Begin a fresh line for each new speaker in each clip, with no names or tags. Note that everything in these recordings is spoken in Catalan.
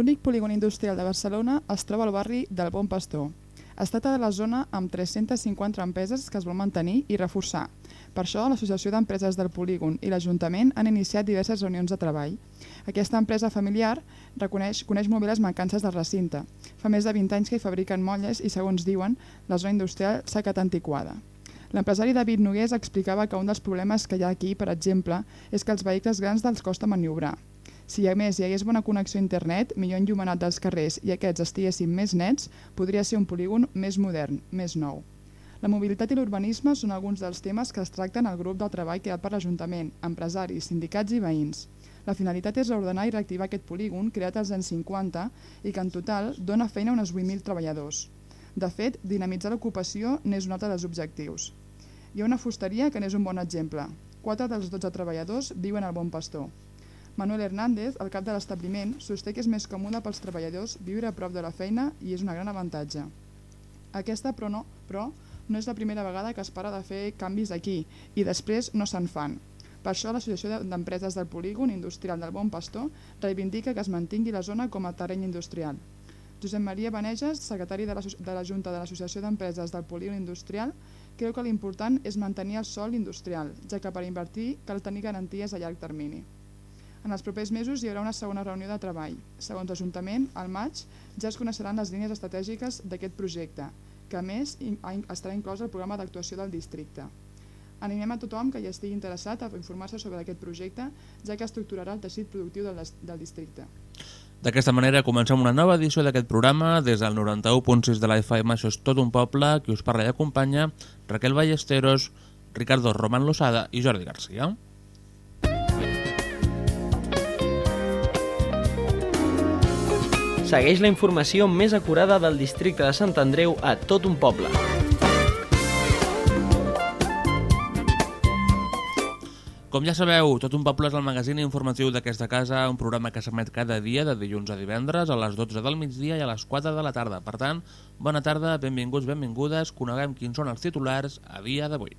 L'únic polígon industrial de Barcelona es troba al barri del Bon Pastor. Es tracta de la zona amb 350 empreses que es vol mantenir i reforçar. Per això, l'Associació d'Empreses del Polígon i l'Ajuntament han iniciat diverses reunions de treball. Aquesta empresa familiar reconeix, coneix molt bé les mancances del recinte. Fa més de 20 anys que hi fabriquen molles i, segons diuen, la zona industrial s'ha quedat antiquada. L'empresari David Nogués explicava que un dels problemes que hi ha aquí, per exemple, és que els vehicles grans dels costa maniobrar. Si a més hi hagués bona connexió a internet, millor enllumenat dels carrers i aquests estiguessin més nets, podria ser un polígon més modern, més nou. La mobilitat i l'urbanisme són alguns dels temes que es tracten al grup del treball creat per l'Ajuntament, empresaris, sindicats i veïns. La finalitat és reordenar i reactivar aquest polígon creat als anys 50 i que en total dona feina a uns 8.000 treballadors. De fet, dinamitzar l'ocupació n'és un altre dels objectius. Hi ha una fusteria que n'és un bon exemple. Quatre dels 12 treballadors viuen al Bon Pastor. Manuel Hernández, el cap de l'establiment, sosté que és més còmode pels treballadors viure a prop de la feina i és una gran avantatge. Aquesta, però no, però, no és la primera vegada que es para de fer canvis aquí i després no se'n fan. Per això l'Associació d'Empreses del Polígon Industrial del Bon Pastor reivindica que es mantingui la zona com a terreny industrial. Josep Maria Beneges, secretari de la, de la Junta de l'Associació d'Empreses del Polígon Industrial, creu que l'important és mantenir el sol industrial, ja que per invertir cal tenir garanties a llarg termini. En els propers mesos hi haurà una segona reunió de treball. Segons l'Ajuntament, al maig ja es coneixeran les línies estratègiques d'aquest projecte, que a més estarà inclòs al programa d'actuació del districte. Animem a tothom que hi estigui interessat a informar-se sobre aquest projecte, ja que estructurarà el teixit productiu del, del districte.
D'aquesta manera comencem una nova edició d'aquest programa des del 91.6 de la FM, això és tot un poble, qui us parla i acompanya, Raquel Ballesteros, Ricardo Roman Losada i Jordi Garcia.
Segueix la informació més acurada del districte de Sant Andreu a tot un poble.
Com ja sabeu, Tot un poble és el magazín informatiu d'aquesta casa, un programa que s'emet cada dia de dilluns a divendres a les 12 del migdia i a les 4 de la tarda. Per tant, bona tarda, benvinguts, benvingudes, coneguem quins són els titulars a dia d'avui.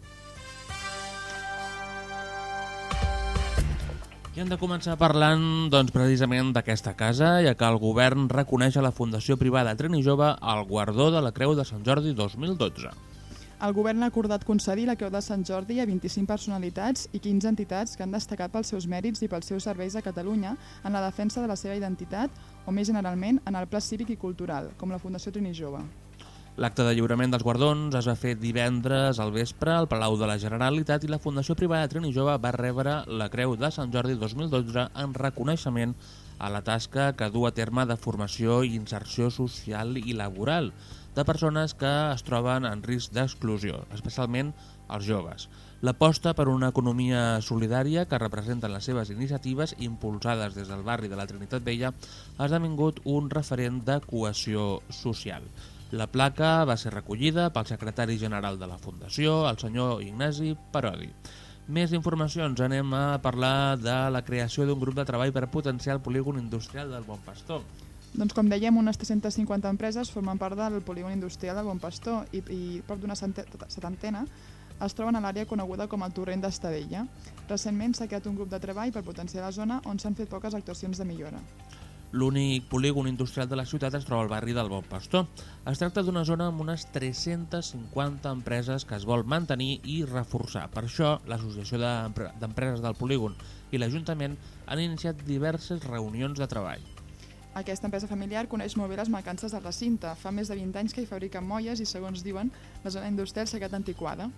I hem de començar parlant doncs, precisament d'aquesta casa, ja que el govern reconeix a la Fundació Privada Trini Jove el guardó de la Creu de Sant Jordi 2012.
El govern ha acordat concedir la Creu de Sant Jordi a 25 personalitats i 15 entitats que han destacat pels seus mèrits i pels seus serveis a Catalunya en la defensa de la seva identitat o, més generalment, en el pla cívic i cultural, com la Fundació Trini Jove.
L'acte de lliurament dels guardons es va fer divendres al vespre al Palau de la Generalitat i la Fundació Privada Trini Jove va rebre la Creu de Sant Jordi 2012 en reconeixement a la tasca que du a terme de formació i inserció social i laboral de persones que es troben en risc d'exclusió, especialment els joves. L'aposta per una economia solidària que representen les seves iniciatives impulsades des del barri de la Trinitat Vella ha esdevingut un referent de cohesió social. La placa va ser recollida pel secretari general de la Fundació, el senyor Ignasi Parodi. Més informacions, anem a parlar de la creació d'un grup de treball per potenciar el polígon industrial del Bon Pastor.
Doncs com dèiem, unes 350 empreses formen part del polígon industrial del Bon Pastor i, i prop d'una setantena es troben a l'àrea coneguda com el Torrent d'Estadella. Recentment s'ha creat un grup de treball per potenciar la zona on s'han fet poques actuacions de millora.
L'únic polígon industrial de la ciutat es troba al barri del Bon Pastor. Es tracta d'una zona amb unes 350 empreses que es vol mantenir i reforçar. Per això, l'Associació d'Empreses del Polígon i l'Ajuntament han iniciat diverses reunions de treball.
Aquesta empresa familiar coneix molt bé les mancances del recinte. Fa més de 20 anys que hi fabriquen molles i, segons diuen, la zona industrial s'ha quedat antiquada.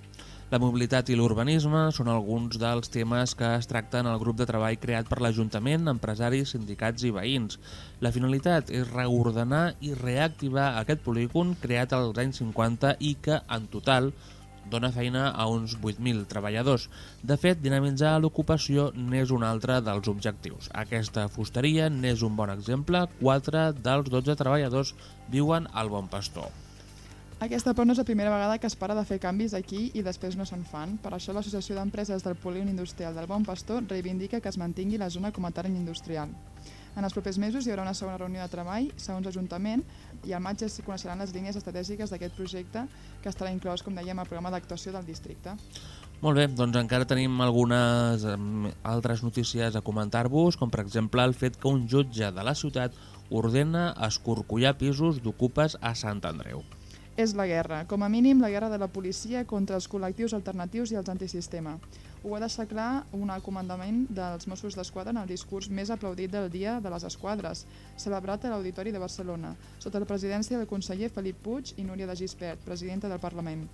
La mobilitat i l'urbanisme són alguns dels temes que es tracten al grup de treball creat per l'Ajuntament, empresaris, sindicats i veïns. La finalitat és reordenar i reactivar aquest polígon creat als anys 50 i que, en total, dona feina a uns 8.000 treballadors. De fet, dinamitzar l'ocupació n'és un altre dels objectius. Aquesta fusteria n'és un bon exemple. 4 dels 12 treballadors viuen al Bon Pastor.
Aquesta però no és la primera vegada que es para de fer canvis aquí i després no se'n fan. Per això l'Associació d'Empreses del Polígon Industrial del Bon Pastor reivindica que es mantingui la zona com a terreny industrial. En els propers mesos hi haurà una segona reunió de treball, segons l'Ajuntament, i al maig es coneixeran les línies estratègiques d'aquest projecte que estarà inclòs, com dèiem, al programa d'actuació del districte.
Molt bé, doncs encara tenim algunes altres notícies a comentar-vos, com per exemple el fet que un jutge de la ciutat ordena escorcollar pisos d'ocupes a Sant Andreu.
És la guerra, com a mínim la guerra de la policia contra els col·lectius alternatius i els antisistema. Ho va deixar clar un comandament dels Mossos d'Esquadra en el discurs més aplaudit del Dia de les Esquadres, celebrat a l'Auditori de Barcelona, sota la presidència del conseller Felip Puig i Núria de Gispert, presidenta del Parlament.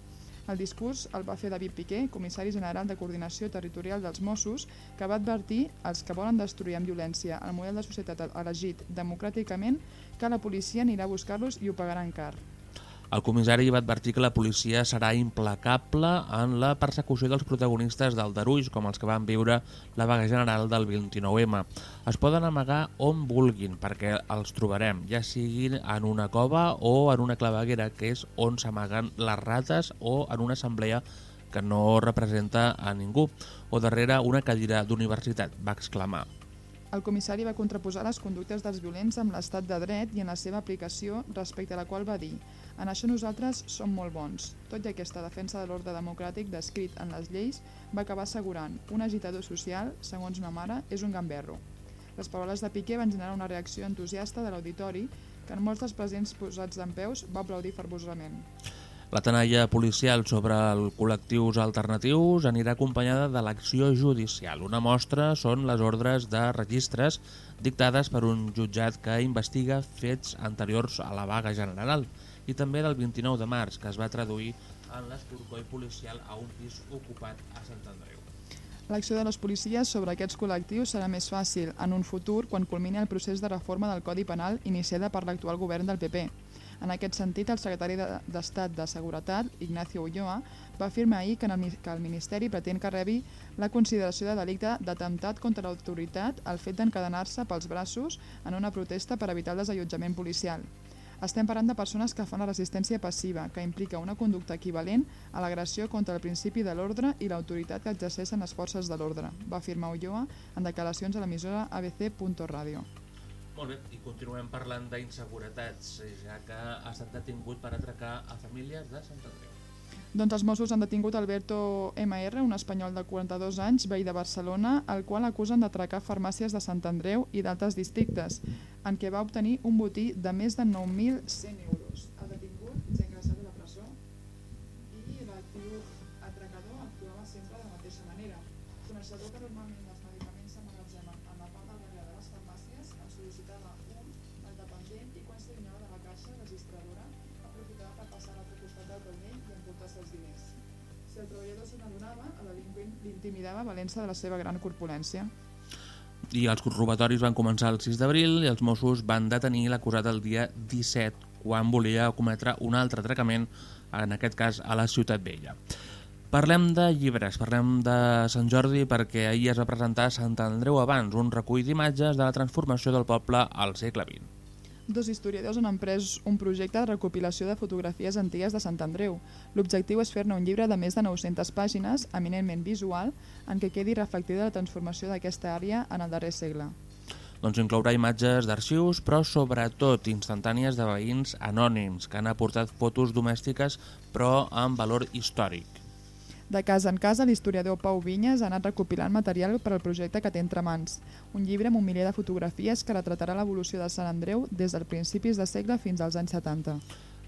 El discurs el va fer David Piqué, comissari general de Coordinació Territorial dels Mossos, que va advertir als que volen destruir amb violència el model de societat elegit democràticament que la policia anirà a buscar-los i ho pagaran car.
El comissari va advertir que la policia serà implacable en la persecució dels protagonistes del Daruix, com els que van viure la vaga general del 29M. Es poden amagar on vulguin, perquè els trobarem, ja siguin en una cova o en una claveguera, que és on s'amaguen les rates, o en una assemblea que no representa a ningú, o darrere una cadira d'universitat, va exclamar.
El comissari va contraposar les conductes dels violents amb l'estat de dret i en la seva aplicació, respecte a la qual va dir en això nosaltres som molt bons. Tot i aquesta defensa de l'ordre democràtic descrit en les lleis va acabar assegurant un agitador social, segons una mare, és un gamberro. Les paraules de Piqué van generar una reacció entusiasta de l'auditori que en molts dels presents posats d'en peus va aplaudir fervosament.
La tenalla policial sobre els col·lectius alternatius anirà acompanyada de l'acció judicial. Una mostra són les ordres de registres dictades per un jutjat que investiga fets anteriors a la vaga general i també del 29 de març, que es va traduir en l'escorcoll policial a un pis ocupat a Sant Andreu.
L'acció de les policies sobre aquests col·lectius serà més fàcil en un futur quan culmini el procés de reforma del Codi Penal iniciada per l'actual govern del PP. En aquest sentit, el secretari d'Estat de Seguretat, Ignacio Ulloa, va afirmar ahir que, el Ministeri pretén que rebi la consideració de delicte d'atemptat contra l'autoritat el fet d'encadenar-se pels braços en una protesta per evitar el desallotjament policial. Estem parlant de persones que fan la resistència passiva, que implica una conducta equivalent a l'agressió contra el principi de l'ordre i l'autoritat que exerceixen les forces de l'ordre, va afirmar Ulloa en declaracions a l'emissora ABC.radio.
Molt bé, i continuem parlant d'inseguretats, ja que ha estat detingut per atracar a famílies de Sant Andreu.
Doncs els Mossos han detingut Alberto MR, un espanyol de 42 anys, veí de Barcelona, el qual acusen d'atracar farmàcies de Sant Andreu i d'altres districtes, en què va obtenir un botí de més de 9.100 euros. L'intimidava valent-se de la seva gran corpulència.
I els robatoris van començar el 6 d'abril i els Mossos van detenir l'acusat el dia 17 quan volia cometre un altre atracament, en aquest cas a la Ciutat Vella. Parlem de llibres, parlem de Sant Jordi perquè ahir es va presentar Sant Andreu abans, un recull d'imatges de la transformació del poble al segle XX.
Dos historiadors han emprès un projecte de recopilació de fotografies antigues de Sant Andreu. L'objectiu és fer-ne un llibre de més de 900 pàgines, eminentment visual, en què quedi reflectida la transformació d'aquesta àrea en el darrer segle.
Doncs inclourà imatges d'arxius, però sobretot instantànies de veïns anònims que han aportat fotos domèstiques però amb valor històric.
De casa en casa, l'historiador Pau Vinyes ha anat recopilant material per al projecte que té entre mans. Un llibre amb un miler de fotografies que retratarà l'evolució de Sant Andreu des dels principis de segle fins als anys 70.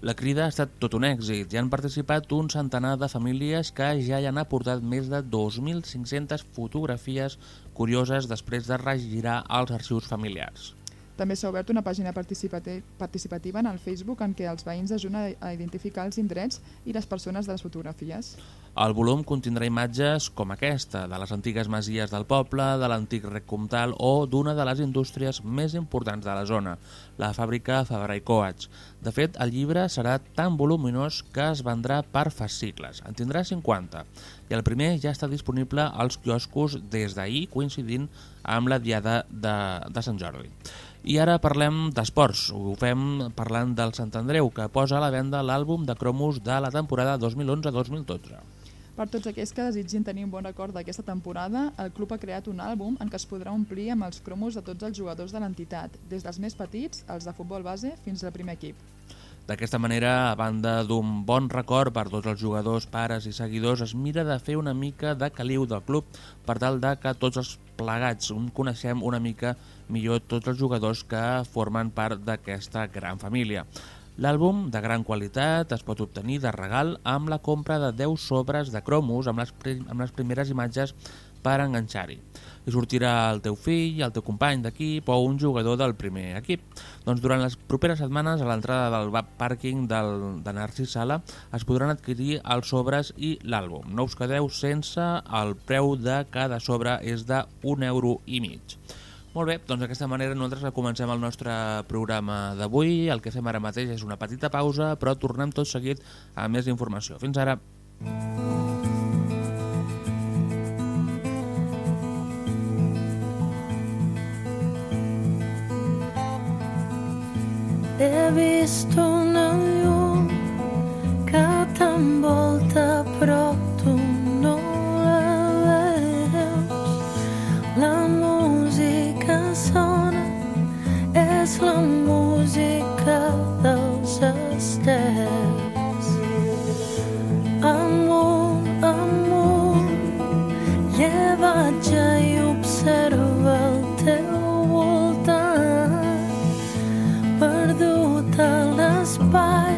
La crida ha estat tot un èxit i han participat un centenar de famílies que ja hi han aportat més de 2.500 fotografies curioses després de regirar els arxius familiars.
També s'ha obert una pàgina participativa en el Facebook en què els veïns ajuden a identificar els indrets i les persones de les fotografies.
El volum contindrà imatges com aquesta, de les antigues masies del poble, de l'antic rec comtal o d'una de les indústries més importants de la zona, la fàbrica Fabra i Coats. De fet, el llibre serà tan voluminós que es vendrà per fascicles. En tindrà 50 i el primer ja està disponible als quioscos des d'ahir, coincidint amb la diada de, de Sant Jordi. I ara parlem d'esports. Ho fem parlant del Sant Andreu, que posa a la venda l'àlbum de cromos de la temporada 2011-2012.
Per tots aquells que desitgin tenir un bon record d'aquesta temporada, el club ha creat un àlbum en què es podrà omplir amb els cromos de tots els jugadors de l'entitat, des dels més petits, els de futbol base, fins al primer equip.
D'aquesta manera, a banda d'un bon record per tots els jugadors, pares i seguidors, es mira de fer una mica de caliu del club per tal de que tots els plegats coneixem una mica millor tots els jugadors que formen part d'aquesta gran família. L'àlbum, de gran qualitat, es pot obtenir de regal amb la compra de 10 sobres de cromos amb les, amb les primeres imatges per enganxar-hi. I sortirà el teu fill, el teu company d'equip o un jugador del primer equip. Doncs durant les properes setmanes, a l'entrada del pàrquing del, de Narcís Sala, es podran adquirir els sobres i l'àlbum. No us quedeu sense el preu de cada sobre és de un euro i mig. Molt bé, doncs d'aquesta manera nosaltres comencem el nostre programa d'avui. El que fem ara mateix és una petita pausa, però tornem tot seguit a més informació. Fins ara.
He vist una llum que t'envolta però tu no la veus. La música sona, és la música dels estels. Amunt, amunt, llevatge i observa el teu l'espai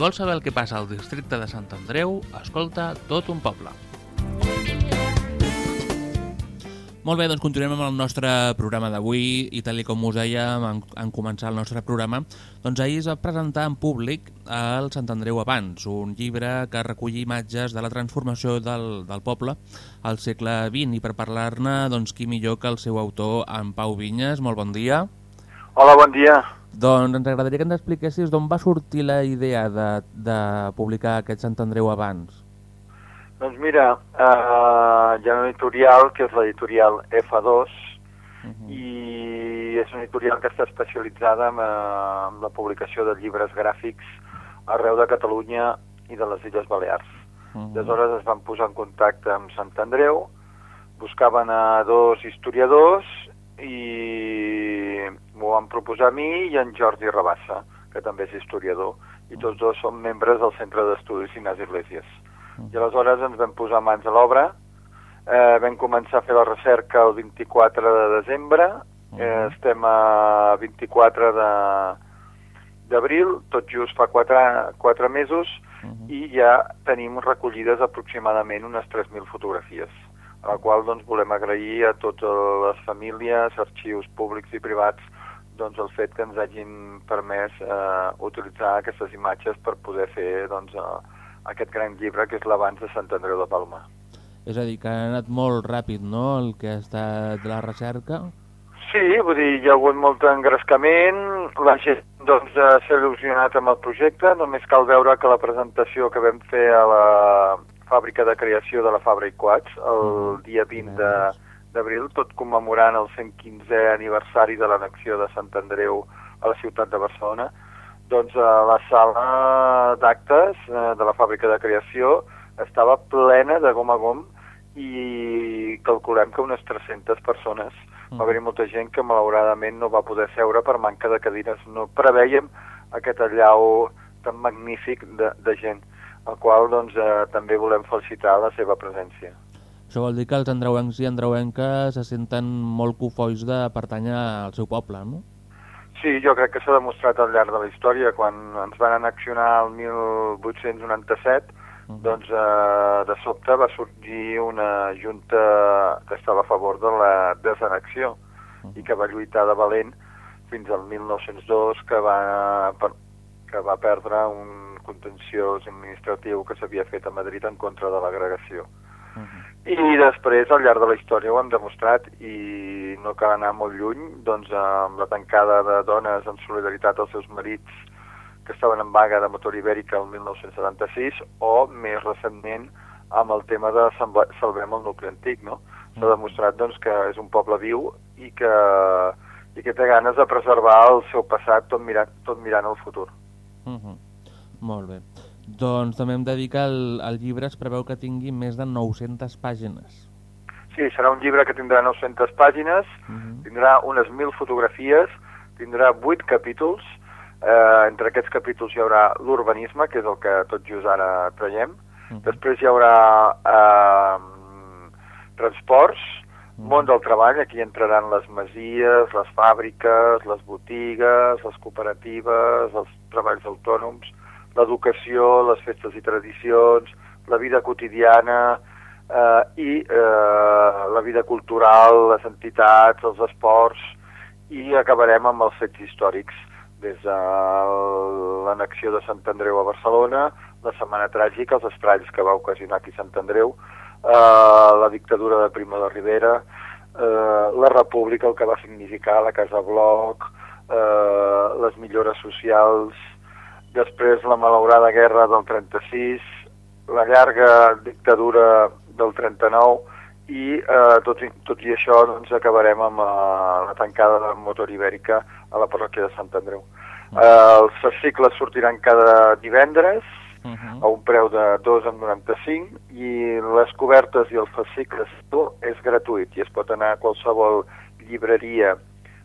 vols saber el que passa al districte de Sant Andreu, escolta tot un poble. Molt bé, doncs continuem amb el nostre programa d'avui i tal com us dèiem en, en començar el nostre programa, doncs ahir es va presentar en públic el Sant Andreu Abans, un llibre que recull imatges de la transformació del, del poble al segle XX i per parlar-ne, doncs qui millor que el seu autor, en Pau Vinyes. Molt bon dia.
Hola, bon dia.
Doncs ens agradaria que ens expliquessis d'on va sortir la idea de, de publicar aquest Sant Andreu Abans.
Doncs mira, eh, hi ha una editorial que és l'editorial F2 uh -huh. i és una editorial que està especialitzada en, eh, en la publicació de llibres gràfics arreu de Catalunya i de les Illes Balears. Uh -huh. Aleshores es van posar en contacte amb Sant Andreu, buscaven a dos historiadors i m'ho van proposar a mi i en Jordi Rabassa, que també és historiador, i tots dos són membres del Centre d'Estudis Ignasi Iglesias. I aleshores ens vam posar mans a l'obra, eh, vam començar a fer la recerca el 24 de desembre, eh, estem a 24 de d'abril, tot just fa 4, 4 mesos, uh -huh. i ja tenim recollides aproximadament unes 3.000 fotografies, a la qual doncs, volem agrair a totes les famílies, arxius públics i privats, doncs, el fet que ens hagin permès eh, utilitzar aquestes imatges per poder fer doncs, eh, aquest gran llibre que és l'Abans de Sant Andreu de Palma.
És a dir, que ha anat molt ràpid, no?, el que ha estat la recerca?
Sí, vull dir, hi ha hagut molt engrescament, la gent doncs, s'ha il·lusionat amb el projecte, només cal veure que la presentació que vam fer a la fàbrica de creació de la Fabra i Quats, el mm, dia 20 d'abril, tot commemorant el 115è aniversari de l'annexió de Sant Andreu a la ciutat de Barcelona, doncs eh, la sala d'actes eh, de la fàbrica de creació estava plena de gom a gom i calculem que unes 300 persones. Mm. Va haver-hi molta gent que malauradament no va poder seure per manca de cadires. No preveiem aquest allau tan magnífic de, de gent, al qual doncs, eh, també volem felicitar la seva presència.
Això vol dir que els andreuencs i andreuenques se senten molt cofois de pertànyer al seu poble, no?
Sí, jo crec que s'ha demostrat al llarg de la història. Quan ens van anaccionar el 1897, uh -huh. doncs eh, de sobte va sorgir una junta que estava a favor de la desanexió uh -huh. i que va lluitar de valent fins al 1902, que va, per, que va perdre un contenciós administratiu que s'havia fet a Madrid en contra de l'agregació. Uh -huh. I després, al llarg de la història, ho hem demostrat i no cal anar molt lluny, doncs amb la tancada de dones en solidaritat als seus marits que estaven en vaga de motor ibèrica el 1976 o, més recentment, amb el tema de Salvem el nucli antic, no? S'ha mm. demostrat doncs, que és un poble viu i que, i que té ganes de preservar el seu passat tot mirant, tot mirant el futur.
Uh -huh. Molt bé. Doncs també hem de dir que el, el llibre es preveu que tingui més de 900 pàgines.
Sí, serà un llibre que tindrà 900 pàgines, uh mhm. -huh. tindrà unes 1.000 fotografies, tindrà 8 capítols, eh, entre aquests capítols hi haurà l'urbanisme, que és el que tot just ara traiem, uh mhm. -huh. després hi haurà eh, transports, uh mhm. -huh. món del treball, aquí entraran les masies, les fàbriques, les botigues, les cooperatives, els treballs autònoms, l'educació, les festes i tradicions, la vida quotidiana eh, i eh, la vida cultural, les entitats, els esports i acabarem amb els fets històrics. Des de l'anexió de Sant Andreu a Barcelona, la Setmana Tràgica, els estralls que va ocasionar aquí Sant Andreu, eh, la dictadura de Primo de Rivera, eh, la república, el que va significar la Casa Bloc, eh, les millores socials, després la malaurada guerra del 36, la llarga dictadura del 39 i eh, tot, i, tot i això doncs, acabarem amb eh, la tancada del motor ibèrica a la parròquia de Sant Andreu. -huh. eh, els fascicles sortiran cada divendres uh -huh. a un preu de 2,95 i les cobertes i els fascicles és gratuït i es pot anar a qualsevol llibreria,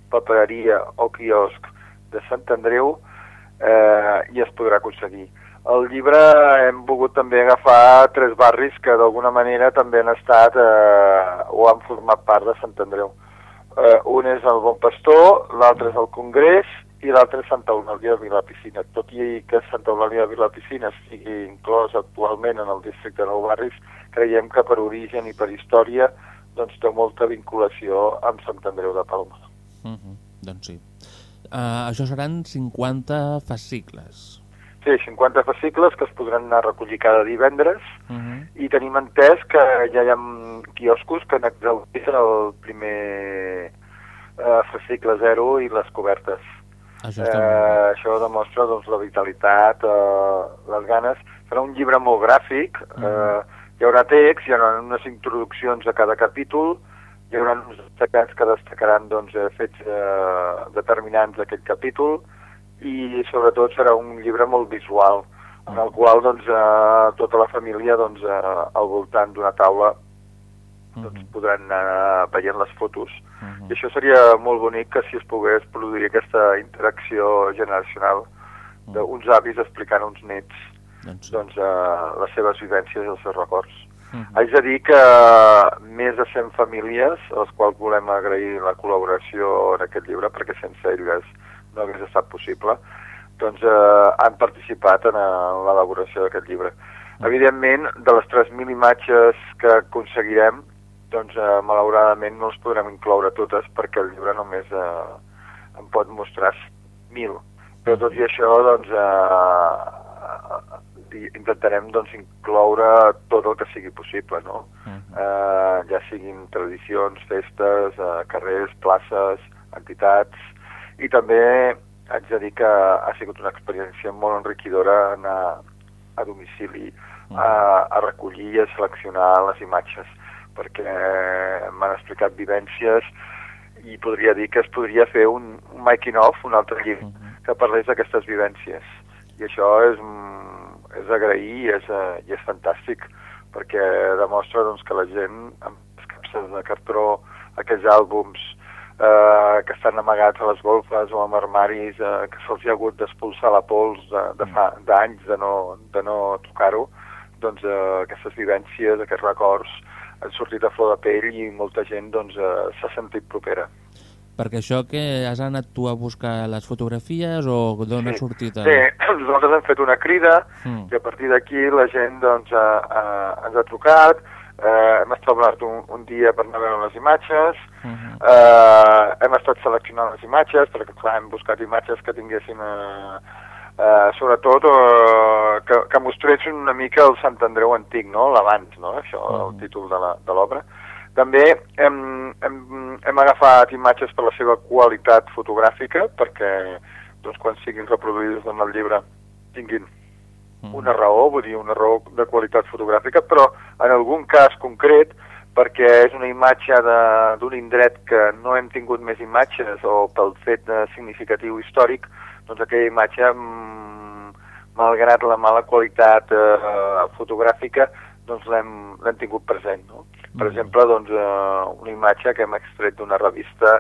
papereria o quiosc de Sant Andreu eh, i es podrà aconseguir. El llibre hem volgut també agafar tres barris que d'alguna manera també han estat eh, o han format part de Sant Andreu. Eh, un és el Bon Pastor, l'altre és el Congrés i l'altre és Santa Eulàlia de Vilapiscina. Tot i que Santa Eulàlia de Vilapiscina estigui inclòs actualment en el districte de Nou Barris, creiem que per origen i per història doncs té molta vinculació amb Sant Andreu de Palma.
Uh -huh. Doncs sí. Uh, això seran 50 fascicles.
Sí, 50 fascicles que es podran anar a recollir cada divendres
Uh -huh.
i tenim entès que ja hi ha quioscos que exaudit el primer eh, fascicle zero i les cobertes.
Això
Eh,
bé.
això demostra doncs, la vitalitat, eh, les ganes. Serà un llibre molt gràfic, eh, hi haurà text, hi haurà unes introduccions a cada capítol, hi haurà uns destacats que destacaran doncs, eh, fets eh, determinants d'aquest capítol i sobretot serà un llibre molt visual, en el qual doncs, eh, tota la família doncs, eh, al voltant d'una taula doncs,
Mhm.
podran anar veient les fotos.
Mhm.
I això seria molt bonic que si es pogués produir aquesta interacció generacional d'uns avis explicant a uns nets
Doncs,
doncs, eh, les seves vivències i els seus records.
Mhm.
Haig de dir que més de 100 famílies, a les quals volem agrair la col·laboració en aquest llibre, perquè sense elles no hagués estat possible, doncs eh, han participat en, eh, en l'elaboració d'aquest llibre. Evidentment, de les 3.000 imatges que aconseguirem, doncs eh, malauradament no les podrem incloure totes perquè el llibre només eh, en pot mostrar 1.000. Però tot i això, doncs, eh, di- intentarem doncs, incloure tot el que sigui possible, no?
Mhm.
eh, ja siguin tradicions, festes, eh, carrers, places, entitats, i també haig de dir que ha sigut una experiència molt enriquidora anar a domicili a, a recollir i a seleccionar les imatges, perquè m'han explicat vivències i podria dir que es podria fer un, un making of, un altre llibre, que parlés d'aquestes vivències. I això és, és agrair i és, eh, i és fantàstic, perquè demostra doncs, que la gent amb les capses de cartró, aquells àlbums eh, que estan amagats a les golfes o amb armaris eh, que se'ls hi ha hagut d'expulsar la pols de, de fa d'anys de no, de no tocar-ho, doncs eh, aquestes vivències, aquests records han sortit a flor de pell i molta gent doncs, eh, s'ha sentit propera.
Perquè això que has anat tu a buscar les fotografies o d'on ha sortit? el-
Sí, nosaltres hem fet una crida
Mm.
i a partir d'aquí la gent doncs, ha, ha, ens ha trucat, eh, hem establert un, un dia per anar a veure les imatges,
Mhm.
eh, hem estat seleccionant les imatges, perquè clar, hem buscat imatges que tinguessin eh, eh, sobretot eh, que, que mostressin una mica el Sant Andreu antic, no? l'abans, no? això, el títol de la- de l'obra. També hem, hem, hem agafat imatges per la seva qualitat fotogràfica, perquè doncs, quan siguin reproduïdes en el llibre tinguin una raó, vull dir, una raó de qualitat fotogràfica, però en algun cas concret, perquè és una imatge de- d'un indret que no hem tingut més imatges o pel fet de significatiu històric, doncs aquella imatge, mm, malgrat la mala qualitat eh, fotogràfica, doncs l'hem tingut present, no? Per exemple, doncs, eh, una imatge que hem extret d'una revista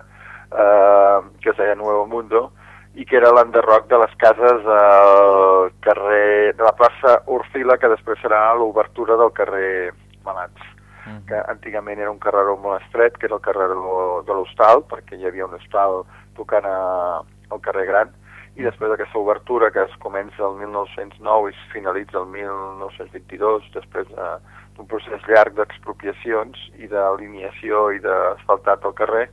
eh, que es deia Nuevo Mundo, i que era l'enderroc de les cases al carrer de la plaça Orfila, que després serà l'obertura del carrer Malats,
Mhm.
que antigament era un carreró molt estret, que era el carreró de l'hostal, perquè hi havia un hostal tocant a, al carrer Gran, i després d'aquesta obertura que es comença el 1909 i es finalitza el 1922, després de- d'un procés llarg d'expropiacions i d'alineació i d'asfaltat del carrer,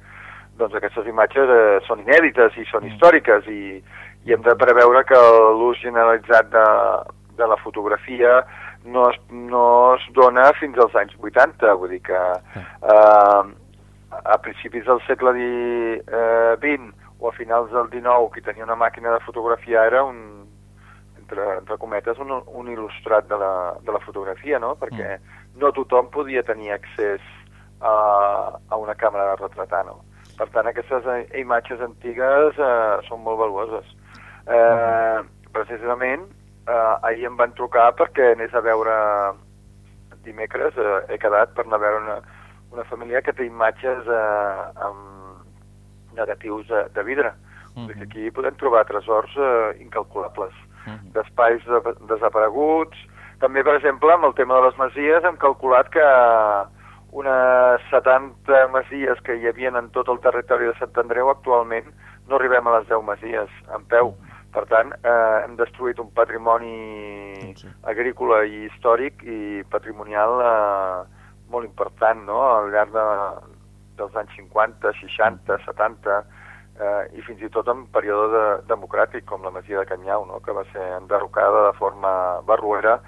doncs aquestes imatges eh, són inèdites i són històriques i, i hem de preveure que l'ús generalitzat de, de la fotografia no es, no es dona fins als anys 80, vull dir que eh, a principis del segle XX eh, o a finals del XIX qui tenia una màquina de fotografia era un, entre, entre cometes, un, un il·lustrat de la, de la fotografia, no? Perquè no tothom podia tenir accés a, a una càmera de retratar, no? Per tant, aquestes imatges antigues eh, són molt valuoses. Eh, precisament, eh, ahir em van trucar perquè anés a veure dimecres, eh, he quedat per anar a veure una, una família que té imatges eh, amb negatius de, de vidre. Uh -huh. Aquí podem trobar tresors eh, incalculables d'espais de, desapareguts. També, per exemple, amb el tema de les masies hem calculat que unes 70 masies que hi havien en tot el territori de Sant Andreu actualment no arribem a les 10 masies en peu. Per tant, eh, hem destruït un patrimoni agrícola i històric i patrimonial eh, molt important no? al llarg de, dels anys 50, 60, 70 eh, i fins i tot en període de, democràtic com la Masia de Canyau, no? que va ser enderrocada de forma barruera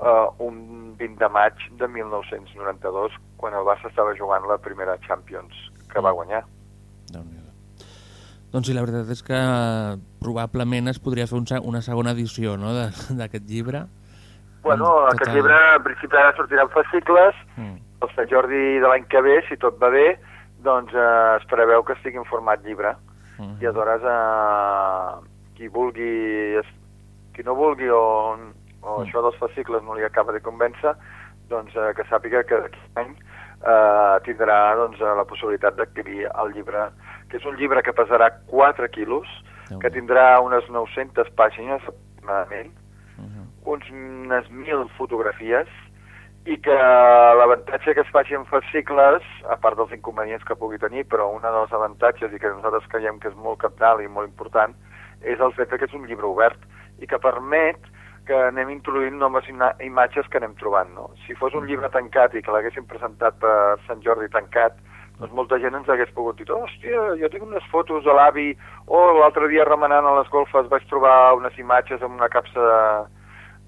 eh, un 20 de maig de 1992 quan el Barça estava jugant la primera Champions que va guanyar.
déu nhi Doncs sí, la veritat és que probablement es podria fer un, una segona edició no? d'aquest llibre.
Bueno,
Mm,
aquest llibre en principi ara sortirà en fascicles,
Mm.
el Sant Jordi de l'any que ve, si tot va bé, doncs eh, es preveu que estigui en format llibre.
Mm.
I aleshores eh, qui vulgui, es- qui no vulgui o, o
Mm.
això dels fascicles no li acaba de convèncer, doncs eh, que sàpiga que d'aquí any eh, tindrà doncs, la possibilitat d'adquirir el llibre, que és un llibre que pesarà 4 quilos, que tindrà unes 900 pàgines aproximadament,
Mhm.
uns, unes 1.000 fotografies i que l'avantatge que es faci en fascicles, a part dels inconvenients que pugui tenir, però un dels avantatges i que nosaltres creiem que és molt capdalt i molt important, és el fet que és un llibre obert i que permet que anem introduint noves ima- imatges que anem trobant. No? Si fos un llibre tancat i que l'haguéssim presentat per Sant Jordi tancat, doncs molta gent ens hagués pogut dir hòstia, jo tinc unes fotos de l'avi o l'altre dia remenant a les golfes vaig trobar unes imatges amb una capsa de,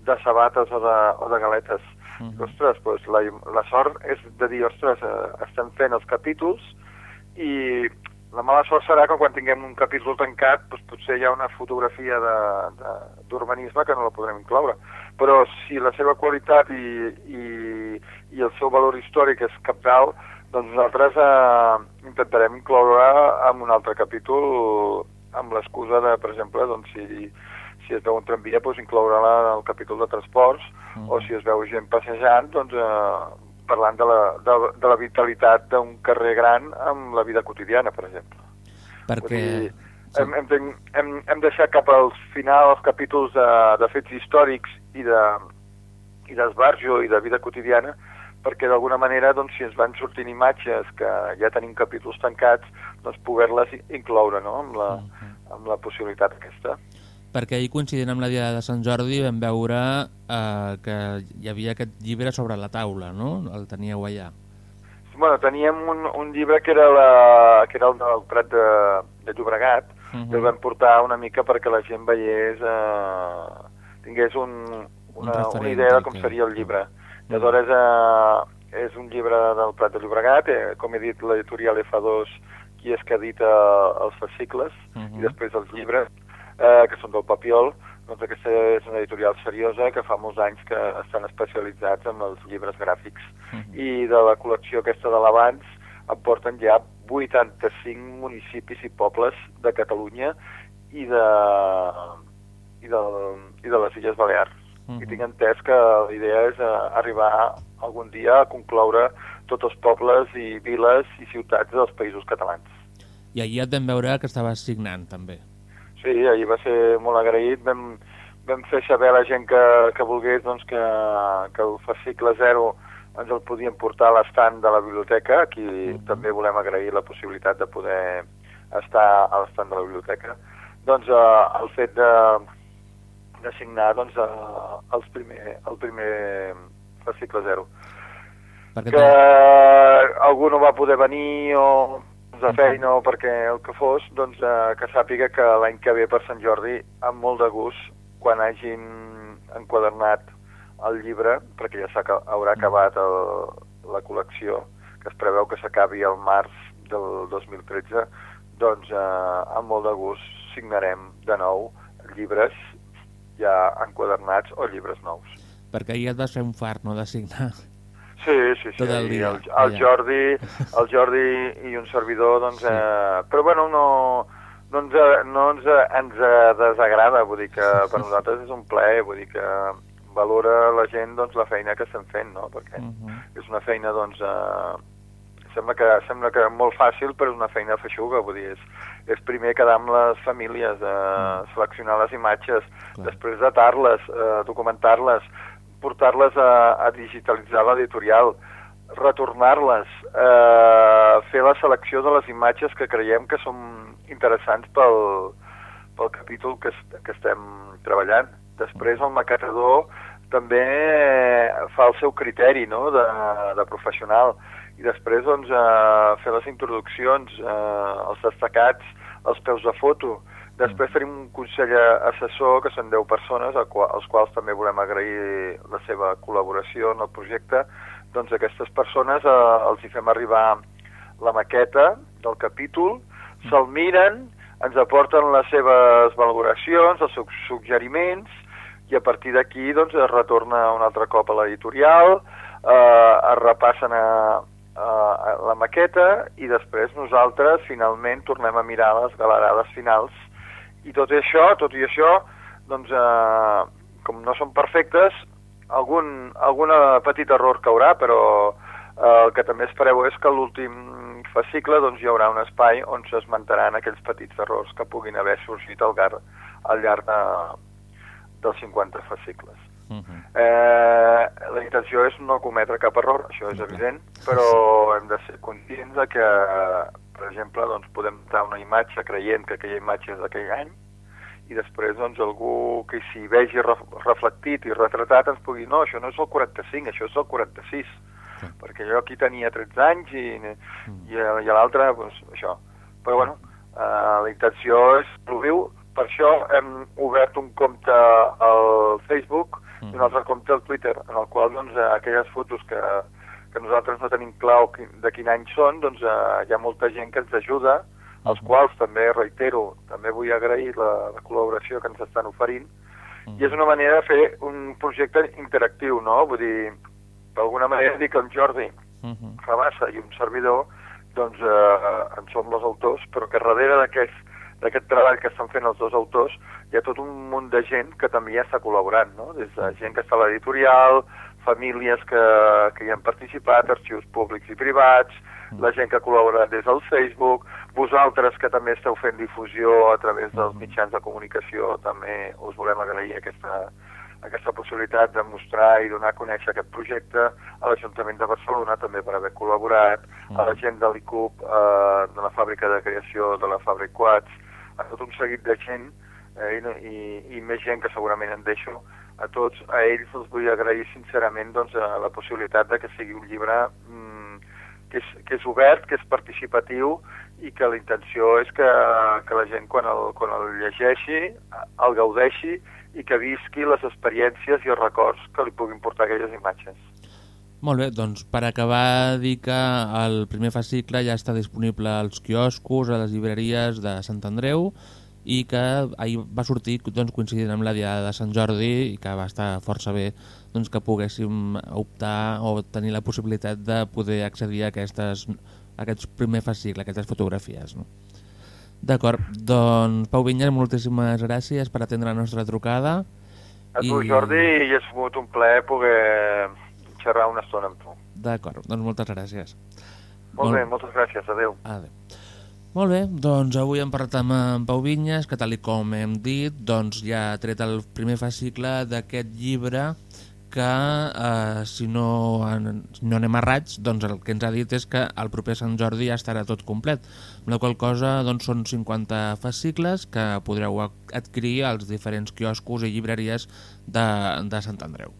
de sabates o de, o de galetes.
Mhm.
Ostres, doncs la, la sort és de dir, ostres, eh, estem fent els capítols i la mala sort serà que quan tinguem un capítol tancat doncs potser hi ha una fotografia d'urbanisme que no la podrem incloure. Però si la seva qualitat i, i, i el seu valor històric és capdalt, doncs nosaltres eh, intentarem incloure en un altre capítol amb l'excusa de, per exemple, doncs, si, si es veu un tramvia, doncs incloure-la en el capítol de transports,
Mhm.
o si es veu gent passejant, doncs eh, parlant de la, de, de la vitalitat d'un carrer gran amb la vida quotidiana, per exemple.
Perquè...
Dir, hem, hem, hem, hem deixat cap al final els capítols de, de fets històrics i de i d'esbarjo i de vida quotidiana perquè d'alguna manera doncs, si ens van sortint imatges que ja tenim capítols tancats doncs poder-les incloure no? amb, la,
Mhm.
amb la possibilitat aquesta.
Perquè ahir, coincidint amb la dia de Sant Jordi, vam veure eh, que hi havia aquest llibre sobre la taula, no? El teníeu allà.
Bueno, teníem un, un llibre que era, la, que era el del Prat de, de Llobregat,
Mhm.
i el vam portar una mica perquè la gent veiés, eh, tingués un, una,
referent,
una idea de com
que-
seria el llibre. I aleshores eh, és un llibre del Prat de Llobregat, eh, com he dit, l'editorial F2, qui és que edita els fascicles,
Mhm.
i després els llibres, eh, que són del Papiol, doncs aquesta és una editorial seriosa que fa molts anys que estan especialitzats en els llibres gràfics.
Mhm.
I de la col·lecció aquesta de l'Abans en porten ja 85 municipis i pobles de Catalunya i de, i de, i de les Illes Balears.
Mhm.
I tinc entès que la idea és eh, arribar algun dia a concloure tots els pobles i viles i ciutats dels països catalans.
I ahir et vam veure que estaves signant, també.
Sí, ahir va ser molt agraït. Vam, vam fer saber a la gent que, que volgués doncs, que, que el fascicle 0 ens el podien portar a l'estand de la biblioteca. Aquí
Mhm.
també volem agrair la possibilitat de poder estar a l'estand de la biblioteca. Doncs eh, el fet de, de signar doncs, eh, els primer, el primer fascicle 0
Perquè
que algú no va poder venir o de feina o perquè el que fos, doncs eh, que sàpiga que l'any que ve per Sant Jordi, amb molt de gust, quan hagin enquadernat el llibre, perquè ja haurà acabat el, la col·lecció, que es preveu que s'acabi al març del 2013, doncs eh, amb molt de gust signarem de nou llibres ja enquadernats o llibres nous.
perquè ahir et vas fer un fart, no?, de signar.
Sí, sí, sí.
Tot el dia,
El, el. Jordi, el Jordi i un servidor, doncs...
Sí.
Eh, però bueno, no, no, ens, no ens, ens desagrada, vull dir que per nosaltres és un plaer, vull dir que valora la gent doncs, la feina que estem fent, no? Perquè
Mhm.
és una feina, doncs... Eh, sembla que, sembla que molt fàcil, però és una feina feixuga, vull dir, és, és primer quedar amb les famílies, eh, seleccionar les imatges,
Clar.
després datar-les, eh, documentar-les, portar-les a, a digitalitzar l'editorial, retornar-les, eh, fer la selecció de les imatges que creiem que són interessants pel, pel capítol que, que estem treballant. Després el maquetador també fa el seu criteri no? de, de professional i després doncs, eh, fer les introduccions, eh, els destacats, els peus de foto. Després tenim un consell assessor, que són 10 persones, als quals també volem agrair la seva col·laboració en el projecte. Doncs aquestes persones eh, els hi fem arribar la maqueta del capítol, se'l miren, ens aporten les seves valoracions, els seus suggeriments, i a partir d'aquí doncs, es retorna un altre cop a l'editorial, eh, es repassen a, a la maqueta i després nosaltres finalment tornem a mirar les galerades finals i tot i això, tot i això, doncs, eh, com no són perfectes, algun, alguna petit error caurà, però eh, el que també espereu és que l'últim fascicle doncs, hi haurà un espai on s'esmentaran aquells petits errors que puguin haver sorgit al llarg, al llarg de, dels 50 fascicles.
Uh -huh.
Eh, la intenció és no cometre cap error, això és evident, però hem de ser conscients de que, per exemple, doncs, podem dar una imatge creient que aquella imatge és d'aquell any i després doncs, algú que s'hi vegi ref reflectit i retratat ens pugui no, això no és el 45, això és el 46,
Sí.
perquè jo aquí tenia 13 anys i, i, i l'altre, doncs, això. Però bueno, eh, la intenció és viu, per això hem obert un compte al Facebook i un altre compte al Twitter, en el qual doncs, eh, aquelles fotos que, que nosaltres no tenim clau de quin any són, doncs eh, hi ha molta gent que ens ajuda, als quals també, reitero, també vull agrair la, la col·laboració que ens estan oferint, i és una manera de fer un projecte interactiu, no? Vull dir, d'alguna manera dir que en Jordi
Uh -huh.
Rabassa i un servidor doncs eh, en som els autors, però que darrere d'aquest d'aquest treball que estan fent els dos autors hi ha tot un munt de gent que també hi està col·laborant, no? Des de gent que està a l'editorial, famílies que, que hi han participat, arxius públics i privats, la gent que ha col·laborat des del Facebook, vosaltres que també esteu fent difusió a través dels mitjans de comunicació, també us volem agrair aquesta, aquesta possibilitat de mostrar i donar a conèixer aquest projecte a l'Ajuntament de Barcelona també per haver col·laborat, a la gent de l'ICUP, eh, de la fàbrica de creació de la Fàbrica Quats, a tot un seguit de gent eh, i, i, i més gent que segurament en deixo, a tots, a ells els vull agrair sincerament doncs, eh, la possibilitat de que sigui un llibre mm, que, és, que és obert, que és participatiu i que la intenció és que, que la gent quan el, quan el llegeixi el gaudeixi i que visqui les experiències i els records que li puguin portar aquelles imatges.
Molt bé, doncs per acabar dir que el primer fascicle ja està disponible als quioscos, a les llibreries de Sant Andreu i que ahir va sortir doncs, coincidint amb la Diada de Sant Jordi i que va estar força bé doncs, que poguéssim optar o tenir la possibilitat de poder accedir a, aquestes, a aquest primer fascicle, a aquestes fotografies. No? D'acord, doncs Pau Vinyes, moltíssimes gràcies per atendre la nostra trucada.
A tu,
I-
Jordi, i ha sigut un plaer poder xerrar una estona amb tu.
D'acord, doncs moltes gràcies.
Molt, bé, moltes gràcies. Adéu.
Adéu. Molt bé, doncs avui hem parlat amb en Pau Vinyes, que tal com hem dit, doncs ja ha tret el primer fascicle d'aquest llibre que, eh, si no, en, no anem a raig, doncs el que ens ha dit és que el proper Sant Jordi ja estarà tot complet. Amb la qual cosa doncs, són 50 fascicles que podreu adquirir als diferents quioscos i llibreries de, de Sant Andreu.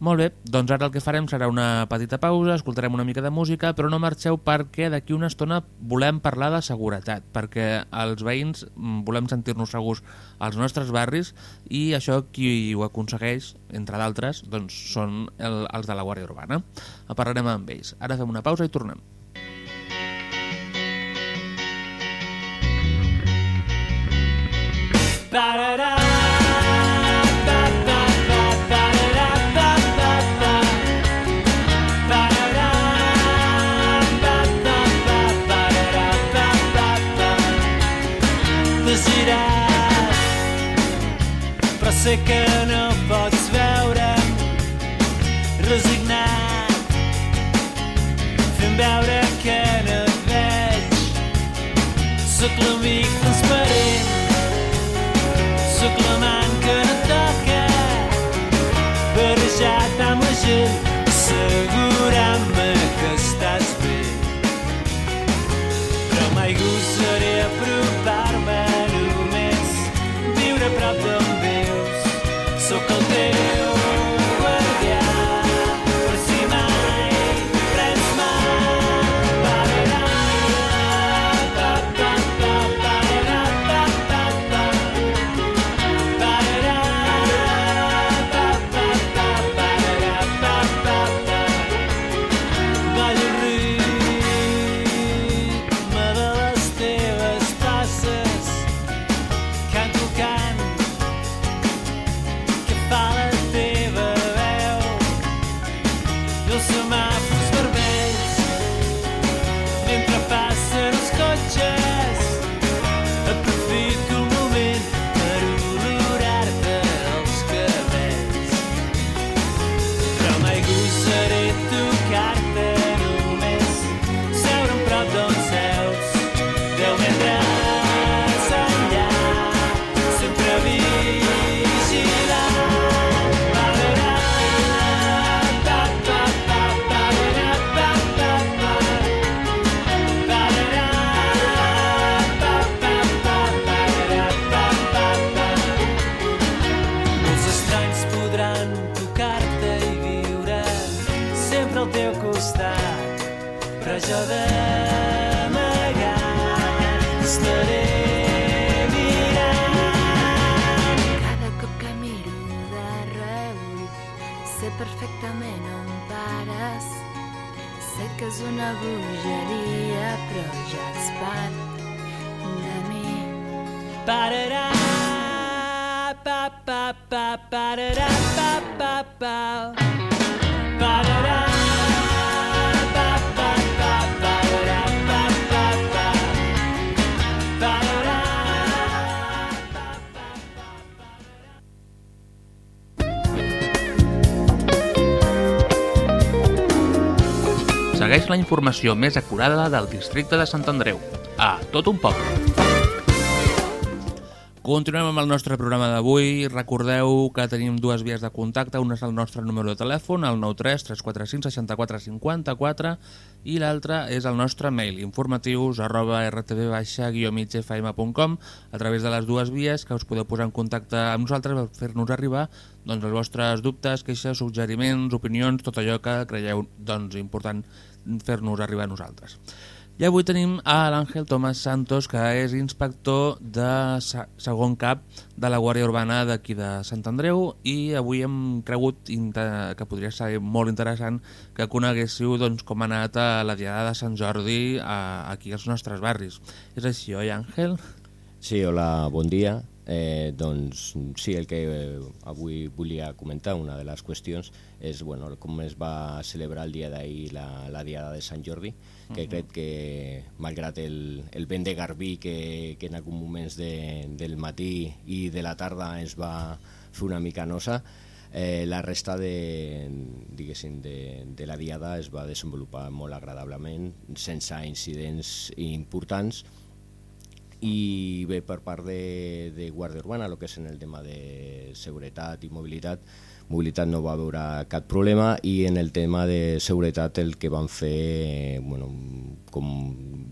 Molt bé, doncs ara el que farem serà una petita pausa, escoltarem una mica de música, però no marxeu perquè d'aquí una estona volem parlar de seguretat, perquè els veïns mm, volem sentir-nos segurs als nostres barris i això qui ho aconsegueix, entre d'altres, doncs són el, els de la Guàrdia Urbana. Parlarem amb ells. Ara fem una pausa i tornem.
Desiràs, sé que no pots veure'm resignat, fent veure que no et veig. Sóc l'amic transparent, sóc l'amant que no toca, barrejat amb la gent, assegurant-me
Sé que és una bogeria, però ja ets part de mi.
Pararà, pa, pa, pa, pararà, pa, pa, pa. Pararà,
la informació més acurada del districte de Sant Andreu. A tot un poble. Continuem amb el nostre programa d'avui. Recordeu que tenim dues vies de contacte. Una és el nostre número de telèfon, el 93 345 64 54, i l'altre és el nostre mail, informatius arroba rtv-migfm.com. A través de les dues vies que us podeu posar en contacte amb nosaltres per fer-nos arribar doncs, els vostres dubtes, queixes, suggeriments, opinions, tot allò que creieu doncs, important fer-nos arribar a nosaltres. I avui tenim a l'Àngel Tomàs Santos, que és inspector de se- segon cap de la Guàrdia Urbana d'aquí de Sant Andreu i avui hem cregut que podria ser molt interessant que coneguéssiu doncs, com ha anat a la Diada de Sant Jordi a, aquí als nostres barris. És així, oi Àngel?
Sí, hola, bon dia. Eh, doncs sí, el que eh, avui volia comentar, una de les qüestions, bueno, com es va celebrar el dia d'ahir la, la Diada de Sant Jordi, que crec que, malgrat el, el vent de garbí que, que en alguns moments de, del matí i de la tarda ens va fer una mica nosa, eh, la resta de, diguéssim, de, de la diada es va desenvolupar molt agradablement, sense incidents importants, i bé, per part de, de Guàrdia Urbana, el que és en el tema de seguretat i mobilitat, mobilitat no va veure cap problema i en el tema de seguretat el que van fer, bueno, com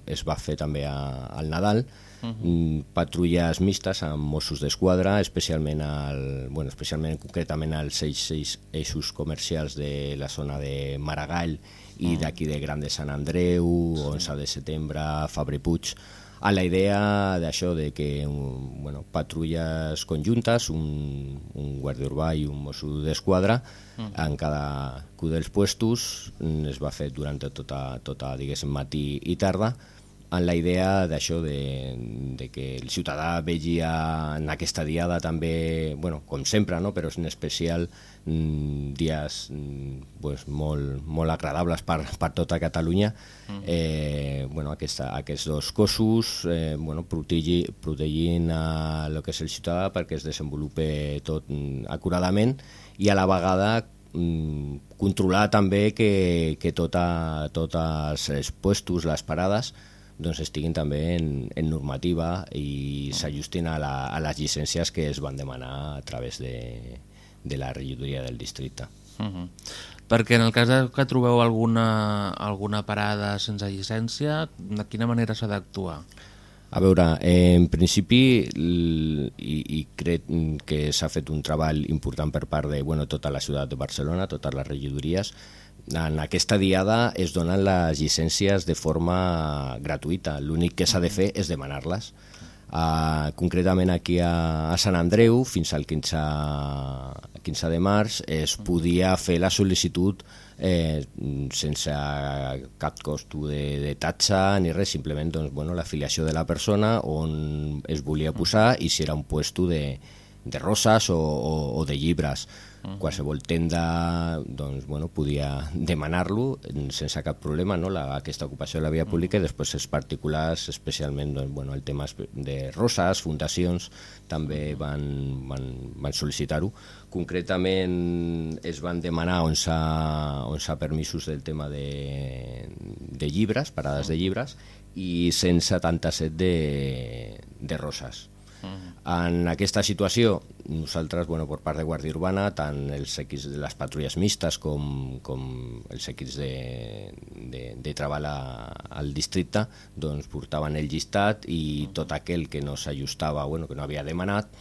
es va fer també a, al Nadal, uh -huh. patrulles mixtes amb Mossos d'Esquadra, especialment, al, bueno, especialment concretament als seis, seis eixos comercials de la zona de Maragall i d'aquí de Gran de Sant Andreu, 11 de setembre, Fabri Puig, a la idea d'això de que bueno, patrulles conjuntes, un, un guàrdia urbà i un mosso d'esquadra mm. en cada cu dels puestos es va fer durant tota, tota diguéssim, matí i tarda en la idea d'això de, de que el ciutadà vegi a, en aquesta diada també, bueno, com sempre, no? però en especial mm, dies mm, pues, molt, molt agradables per, per tota Catalunya eh, bueno, aquesta, aquests dos cossos eh, bueno, protegi, protegint a lo que és el ciutadà perquè es desenvolupe tot mm, acuradament i a la vegada mm, controlar també que, que tota, tots els puestos, les parades, doncs estiguin també en, en normativa i s'ajustin a, la, a les llicències que es van demanar a través de, de la regidoria del districte.
Uh -huh. Perquè en el cas que trobeu alguna, alguna parada sense llicència, de quina manera s'ha d'actuar?
A veure, en principi, i, i crec que s'ha fet un treball important per part de bueno, tota la ciutat de Barcelona, totes les regidories, en aquesta diada es donen les llicències de forma gratuïta. L'únic que s'ha de fer és demanar-les. Uh, concretament aquí a, a Sant Andreu, fins al 15, 15 de març, es podia fer la sol·licitud eh, sense cap costo de, de tatxa ni res, simplement doncs, bueno, l'afiliació de la persona on es volia posar i si era un puesto de, de roses o, o, o de llibres. Uh -huh. Qualsevol tenda doncs, bueno, podia demanar-lo sense cap problema, no? la, aquesta ocupació de la via pública i després els particulars, especialment doncs, bueno, el tema de roses, fundacions, també van, van, van sol·licitar-ho. Concretament es van demanar 11, 11 permisos del tema de, de llibres, parades de llibres, i 177 de, de roses. En aquesta situació, nosaltres, bueno, per part de Guàrdia Urbana, tant els equips de les patrulles mistes com, com els equips de, de, de treball a, al districte, doncs portaven el llistat i tot aquell que no s'ajustava, bueno, que no havia demanat,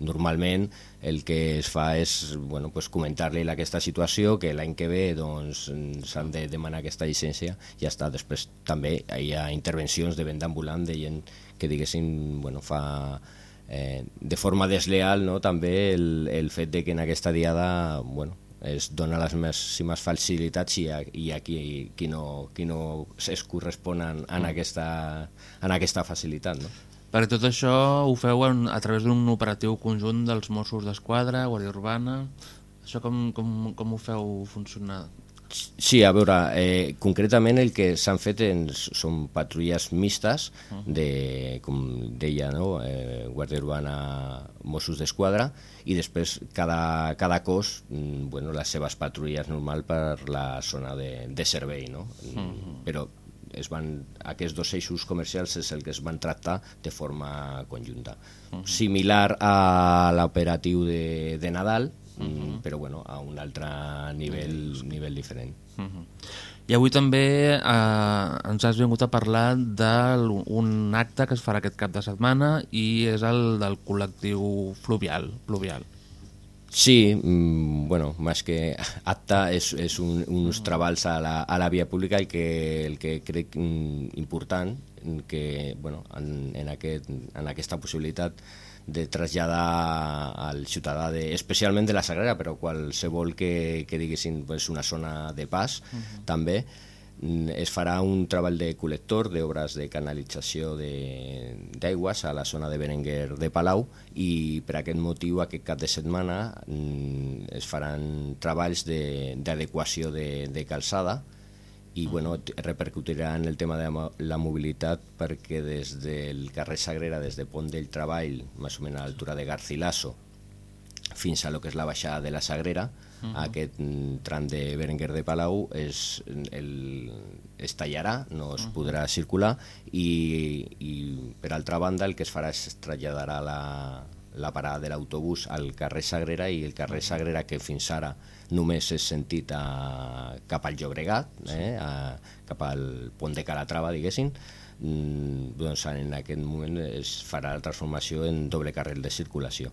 normalment el que es fa és bueno, pues comentar-li aquesta situació, que l'any que ve doncs, s'han de demanar aquesta llicència i ja està. Després també hi ha intervencions de venda ambulant de gent que diguéssim bueno, fa eh, de forma desleal no? també el, el fet de que en aquesta diada bueno, es dona les màximes facilitats i, a, i a qui, qui, no, qui no es correspon en, en, aquesta, en aquesta facilitat. No?
Per tot això ho feu en, a través d'un operatiu conjunt dels Mossos d'Esquadra, Guàrdia Urbana... Això com, com, com ho feu funcionar?
Sí, a veure, eh, concretament el que s'han fet en, són patrulles mistes de, com deia, no? eh, Guàrdia Urbana, Mossos d'Esquadra, i després cada, cada cos, mm, bueno, les seves patrulles normal per la zona de, de servei, no? Uh -huh. Però es van, aquests dos eixos comercials és el que es van tractar de forma conjunta. Uh -huh. Similar a l'operatiu de, de Nadal, uh -huh. però bueno, a un altre nivell, nivell diferent. Uh -huh.
I avui també eh, ens has vingut a parlar d'un acte que es farà aquest cap de setmana i és el del col·lectiu Fluvial. Fluvial.
Sí, mmm, bueno, més que acte és, és un, uns treballs a la, a la via pública el que, el que crec mm, important que, bueno, en, en, aquest, en aquesta possibilitat de traslladar al ciutadà, de, especialment de la Sagrera, però qualsevol que, que diguéssim pues, una zona de pas, uh -huh. també, Mm, es farà un treball de col·lector d'obres de canalització d'aigües a la zona de Berenguer de Palau i per aquest motiu aquest cap de setmana mm, es faran treballs d'adequació de, de, de calçada i bueno, repercutirà en el tema de la mobilitat perquè des del carrer Sagrera, des de Pont del Treball, més o menys a l'altura de Garcilaso, fins a lo que és la baixada de la Sagrera, Uh -huh. Aquest tram de Berenguer de Palau es, el, es tallarà, no es uh -huh. podrà circular i, i per altra banda el que es farà és traslladarà la, la parada de l'autobús al carrer Sagrera i el carrer Sagrera que fins ara només és sentit a, cap al Llobregat, eh, a, cap al pont de Calatrava, diguéssim, mm, doncs en aquest moment es farà la transformació en doble carril de circulació.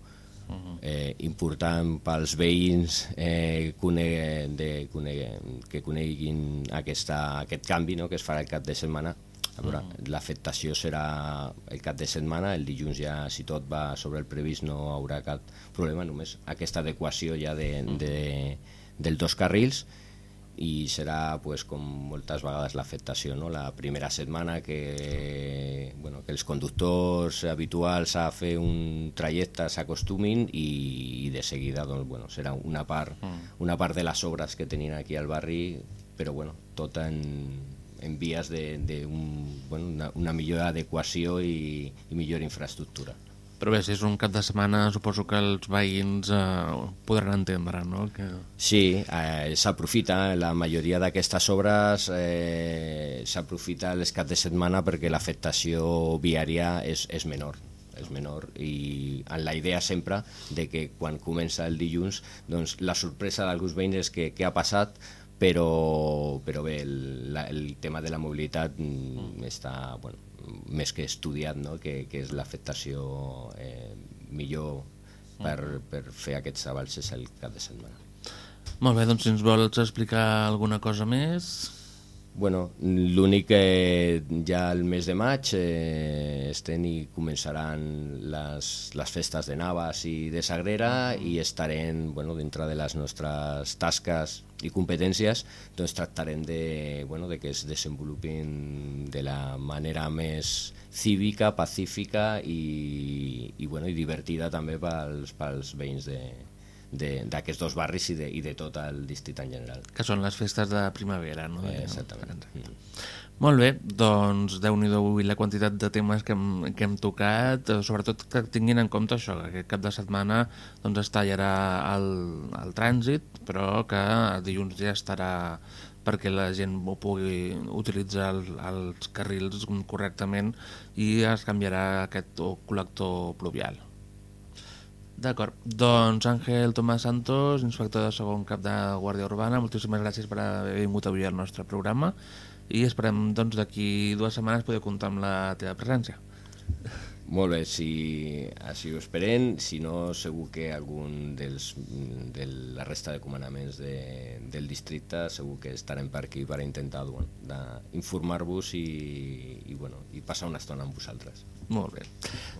Eh, important pels veïns eh, conegue, de, conegue, que coneguin aquesta, aquest canvi no, que es farà el cap de setmana a veure, -huh. l'afectació serà el cap de setmana, el dilluns ja si tot va sobre el previst no haurà cap problema, només aquesta adequació ja de, de, dels dos carrils i serà pues, com moltes vegades l'afectació no? la primera setmana que, bueno, que els conductors habituals a fer un trajecte s'acostumin i, i de seguida doncs, bueno, serà una part, mm. una part de les obres que tenien aquí al barri però bueno, tot en, en vies de, de un, bueno, una, una millor adequació i, i millor infraestructura.
Però bé, si és un cap de setmana, suposo que els veïns eh, podran entendre, no? Que...
Sí, eh, s'aprofita, la majoria d'aquestes obres eh, s'aprofita les cap de setmana perquè l'afectació viària és, és menor és menor i en la idea sempre de que quan comença el dilluns doncs la sorpresa d'alguns veïns és que què ha passat però, però bé, el, la, el tema de la mobilitat mm, està, bueno, més que estudiat, no? que, que és l'afectació eh, millor per, per fer aquests avances el cap de setmana.
Molt bé, doncs si ens vols explicar alguna cosa més...
Bueno, l'únic que ja el mes de maig eh, estem i començaran les, les festes de Navas i de Sagrera i estarem bueno, dintre de les nostres tasques i competències, doncs tractarem de, bueno, de que es desenvolupin de la manera més cívica, pacífica i, i, bueno, i divertida també pels, pels veïns de, d'aquests dos barris i de, i de tot el districte en general.
Que són les festes de primavera, no?
Eh, exactament. Mm.
Molt bé, doncs déu nhi avui la quantitat de temes que hem, que hem tocat, eh, sobretot que tinguin en compte això, que aquest cap de setmana doncs, es tallarà el, el trànsit, però que dilluns ja estarà perquè la gent ho pugui utilitzar el, els carrils correctament i es canviarà aquest col·lector pluvial. D'acord, doncs Àngel Tomàs Santos, inspector de segon cap de Guàrdia Urbana, moltíssimes gràcies per haver vingut avui al nostre programa i esperem doncs d'aquí dues setmanes poder comptar amb la teva presència.
Molt bé, si així ho esperem, si no segur que algun dels, de la resta de comandaments de, del districte segur que estarem per aquí per intentar bueno, informar-vos i, i, bueno, i passar una estona amb vosaltres.
Molt bé.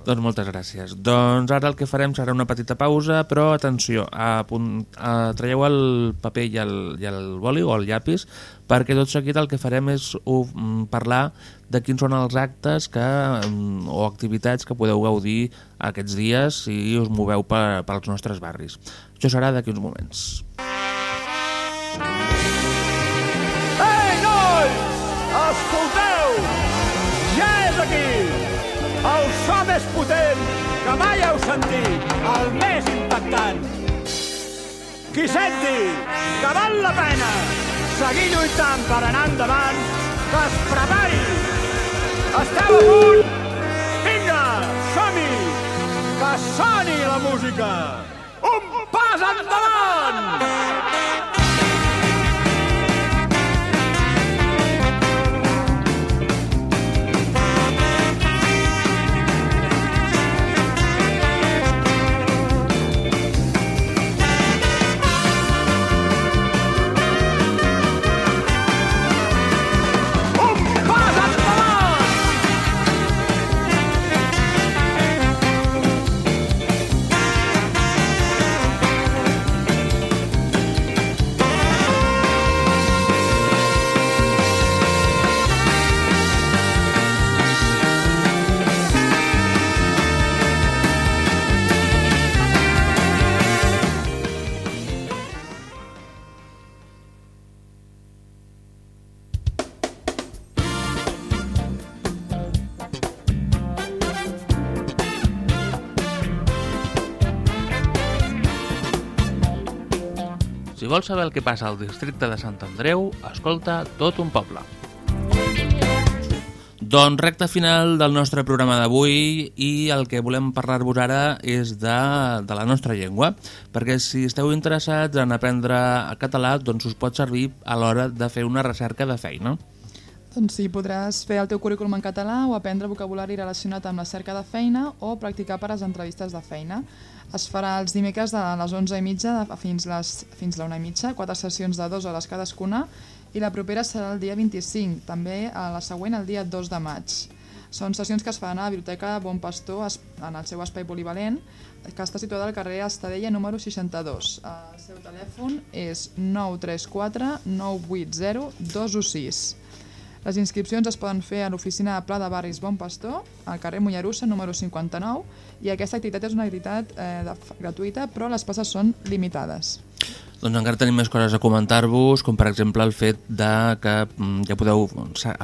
Doncs moltes gràcies. Doncs ara el que farem serà una petita pausa, però atenció, a, punt, a, traieu el paper i el, i el boli o el llapis, perquè tot seguit el que farem és uh, parlar de quins són els actes que, um, o activitats que podeu gaudir aquests dies si us moveu per, pels nostres barris. Això serà d'aquí uns moments.
Ei, so més potent que mai heu sentit, el més impactant. Qui senti que val la pena seguir lluitant per anar endavant, que es prepari. Esteu a punt? Vinga, som-hi! Que soni la música! Un pas endavant!
Vols saber el que passa al districte de Sant Andreu, escolta tot un poble. Doncs recta final del nostre programa d'avui i el que volem parlar-vos ara és de, de la nostra llengua, perquè si esteu interessats en aprendre català, doncs us pot servir a l'hora de fer una recerca de feina.
Doncs sí, podràs fer el teu currículum en català o aprendre vocabulari relacionat amb la cerca de feina o practicar per les entrevistes de feina. Es farà els dimecres de les 11 i mitja fins, les, fins la 1 i mitja, quatre sessions de dues hores cadascuna, i la propera serà el dia 25, també a la següent el dia 2 de maig. Són sessions que es faran a la Biblioteca Bon Pastor en el seu espai polivalent, que està situada al carrer Estadella número 62. El seu telèfon és 934 980 216. Les inscripcions es poden fer a l'oficina de Pla de Barris Bon Pastor, al carrer Mollerussa, número 59, i aquesta activitat és una activitat eh, de, gratuïta, però les places són limitades.
Doncs encara tenim més coses a comentar-vos, com per exemple el fet de que mm, ja podeu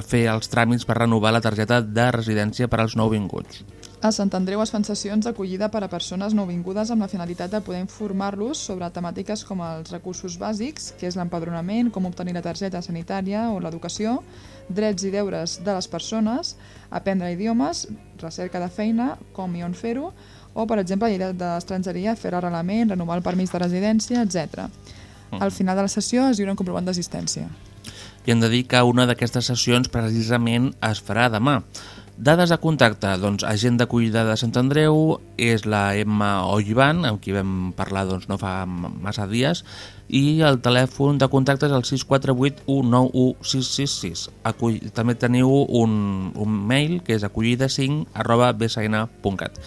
fer els tràmits per renovar la targeta de residència per als nouvinguts.
A Sant Andreu es fan sessions d'acollida per a persones nouvingudes amb la finalitat de poder informar-los sobre temàtiques com els recursos bàsics, que és l'empadronament, com obtenir la targeta sanitària o l'educació, drets i deures de les persones, aprendre idiomes, recerca de feina, com i on fer-ho, o, per exemple, llei d'estrangeria, fer arrelament, renovar el permís de residència, etc. Mm. Al final de la sessió es diu un comprovant d'assistència.
I hem de dir que una d'aquestes sessions precisament es farà demà. Dades de contacte, doncs, agent d'acollida de Sant Andreu és la Emma Ollivan, amb qui vam parlar doncs, no fa massa dies, i el telèfon de contacte és el 648 191 Acull... També teniu un, un mail que és acollida5 arroba bsn.cat.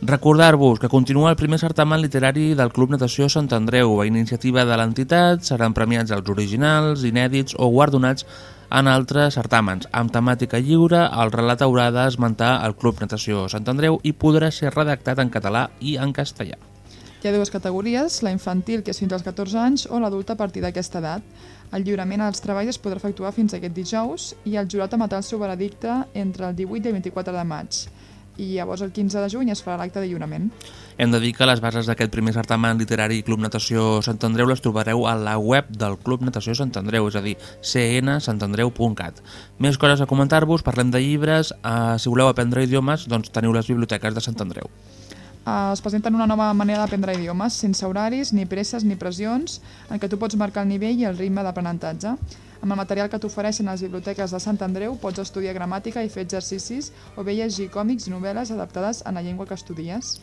Recordar-vos que continua el primer certamen literari del Club Natació Sant Andreu. A iniciativa de l'entitat seran premiats els originals, inèdits o guardonats en altres certàmens. Amb temàtica lliure, el relat haurà d'esmentar el Club Natació Sant Andreu i podrà ser redactat en català i en castellà.
Hi ha dues categories, la infantil, que és fins als 14 anys, o l'adulta a partir d'aquesta edat. El lliurament als treballs es podrà efectuar fins aquest dijous i el jurat emetrà el seu veredicte entre el 18 i el 24 de maig. I llavors el 15 de juny es farà l'acte de lliurament.
Hem de dir que les bases d'aquest primer certamen literari Club Natació Sant Andreu les trobareu a la web del Club Natació Sant Andreu, és a dir, cnsantandreu.cat. Més coses a comentar-vos, parlem de llibres, eh, si voleu aprendre idiomes, doncs teniu les biblioteques de Sant Andreu.
Eh, Es presenten una nova manera d'aprendre idiomes, sense horaris, ni presses ni pressions, en què tu pots marcar el nivell i el ritme d'aprenentatge. Amb el material que t'ofereixen les biblioteques de Sant Andreu pots estudiar gramàtica i fer exercicis o bé llegir còmics i novel·les adaptades a la llengua que estudies.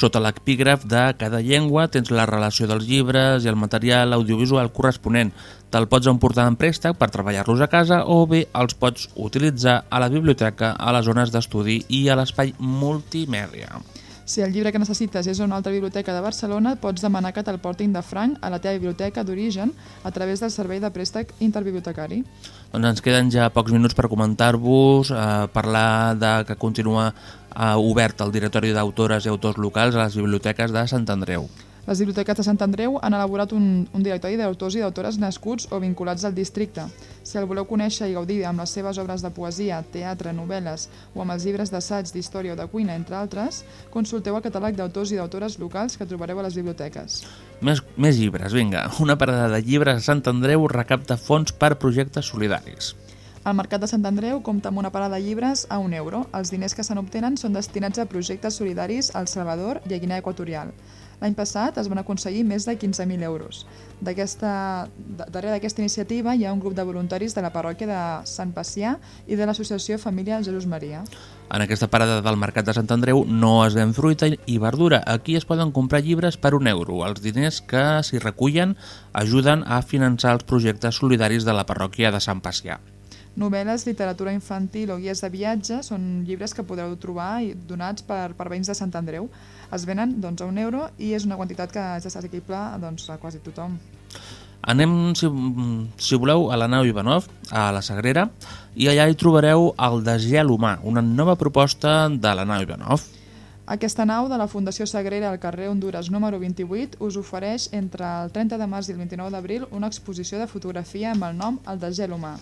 Sota l'epígraf de cada llengua tens la relació dels llibres i el material audiovisual corresponent. Te'l pots emportar en préstec per treballar-los a casa o bé els pots utilitzar a la biblioteca, a les zones d'estudi i a l'espai multimèdia.
Si el llibre que necessites és una altra biblioteca de Barcelona, pots demanar que te'l portin de franc a la teva biblioteca d'origen a través del servei de préstec interbibliotecari.
Doncs ens queden ja pocs minuts per comentar-vos, eh, parlar de que continua eh, obert el Directori d'Autores i Autors Locals a les biblioteques de Sant Andreu.
Les biblioteques de Sant Andreu han elaborat un, un directori d'autors i d'autores nascuts o vinculats al districte. Si el voleu conèixer i gaudir amb les seves obres de poesia, teatre, novel·les o amb els llibres d'assaig, d'història o de cuina, entre altres, consulteu el catàleg d'autors i d'autores locals que trobareu a les biblioteques.
Més, més llibres, vinga. Una parada de llibres a Sant Andreu recapta fons per projectes solidaris.
El Mercat de Sant Andreu compta amb una parada de llibres a un euro. Els diners que se n'obtenen són destinats a projectes solidaris al Salvador i a Guinea Equatorial. L'any passat es van aconseguir més de 15.000 euros. Darrere d'aquesta iniciativa hi ha un grup de voluntaris de la parròquia de Sant Pacià i de l'associació Família Jesús Maria.
En aquesta parada del Mercat de Sant Andreu no es ven fruita i verdura. Aquí es poden comprar llibres per un euro. Els diners que s'hi recullen ajuden a finançar els projectes solidaris de la parròquia de Sant Pacià.
Novel·les, literatura infantil o guies de viatge són llibres que podreu trobar i donats per, per veïns de Sant Andreu. Es venen doncs, a un euro i és una quantitat que és assequible doncs, a quasi tothom.
Anem, si, si voleu, a la nau Ivanov, a la Sagrera, i allà hi trobareu el Desgel Humà, una nova proposta de la nau Ivanov.
Aquesta nau de la Fundació Sagrera al carrer Honduras número 28 us ofereix entre el 30 de març i el 29 d'abril una exposició de fotografia amb el nom El desgel humà.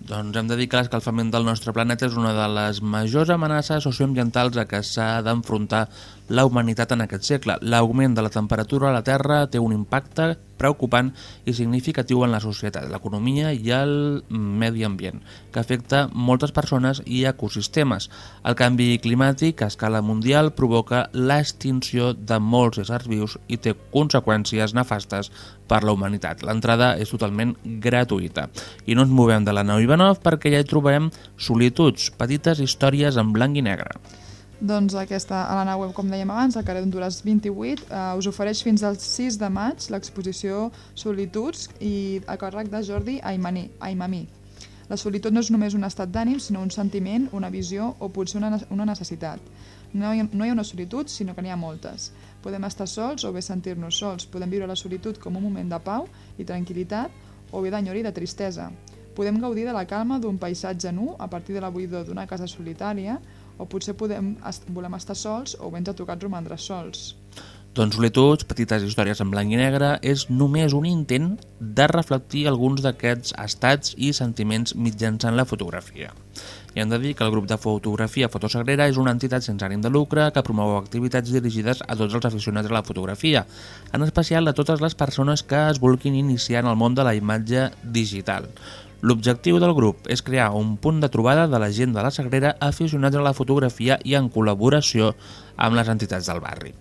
Doncs hem de dir que l'escalfament del nostre planeta és una de les majors amenaces socioambientals a què s'ha d'enfrontar la humanitat en aquest segle. L'augment de la temperatura a la Terra té un impacte preocupant i significatiu en la societat, l'economia i el medi ambient, que afecta moltes persones i ecosistemes. El canvi climàtic a escala mundial provoca l'extinció de molts éssers vius i té conseqüències nefastes per la humanitat. L'entrada és totalment gratuïta. I no ens movem de la nau Ivanov perquè ja hi trobem solituds, petites històries en blanc i negre.
Doncs aquesta, a la nau web, com dèiem abans, al carrer d'Honduras 28, eh, us ofereix fins al 6 de maig l'exposició Solituds i a càrrec de Jordi Aimani, Aimami. La solitud no és només un estat d'ànim, sinó un sentiment, una visió o potser una, una necessitat. No hi, no hi ha una solitud, sinó que n'hi ha moltes. Podem estar sols o bé sentir-nos sols. Podem viure la solitud com un moment de pau i tranquil·litat o bé d'enyor i de tristesa. Podem gaudir de la calma d'un paisatge nu a partir de la buidor d'una casa solitària o potser podem volem estar sols o ben tocat romandre sols.
Doncs Solituds, petites històries en blanc i negre, és només un intent de reflectir alguns d'aquests estats i sentiments mitjançant la fotografia. I hem de dir que el grup de fotografia Fotosagrera és una entitat sense ànim de lucre que promou activitats dirigides a tots els aficionats a la fotografia, en especial a totes les persones que es vulguin iniciar en el món de la imatge digital. L'objectiu del grup és crear un punt de trobada de la gent de la Sagrera aficionats a la fotografia i en col·laboració amb les entitats del barri.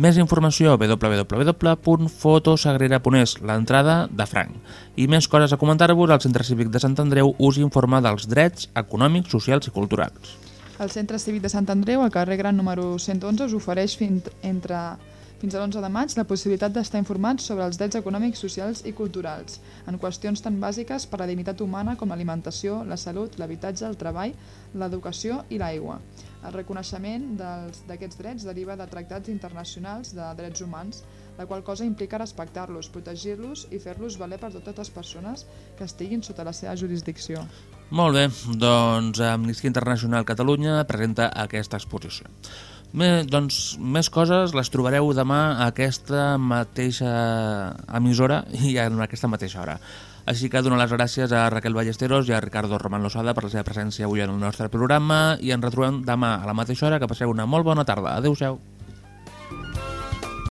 Més informació a www.fotosagrera.es, l'entrada de franc. I més coses a comentar-vos, el Centre Cívic de Sant Andreu us informa dels drets econòmics, socials i culturals.
El Centre Cívic de Sant Andreu, al carrer Gran número 111, us ofereix fins, entre fins a l'11 de maig la possibilitat d'estar informats sobre els drets econòmics, socials i culturals, en qüestions tan bàsiques per a la dignitat humana com l'alimentació, la salut, l'habitatge, el treball, l'educació i l'aigua. El reconeixement d'aquests drets deriva de tractats internacionals de drets humans, la qual cosa implica respectar-los, protegir-los i fer-los valer per totes les persones que estiguin sota la seva jurisdicció.
Molt bé, doncs Amnistia Internacional Catalunya presenta aquesta exposició. Bé, doncs més coses les trobareu demà a aquesta mateixa emissora i en aquesta mateixa hora. Així que dono les gràcies a Raquel Ballesteros i a Ricardo Roman Losada per la seva presència avui en el nostre programa i ens retrobem demà a la mateixa hora. Que passeu una molt bona tarda. Adéu-siau.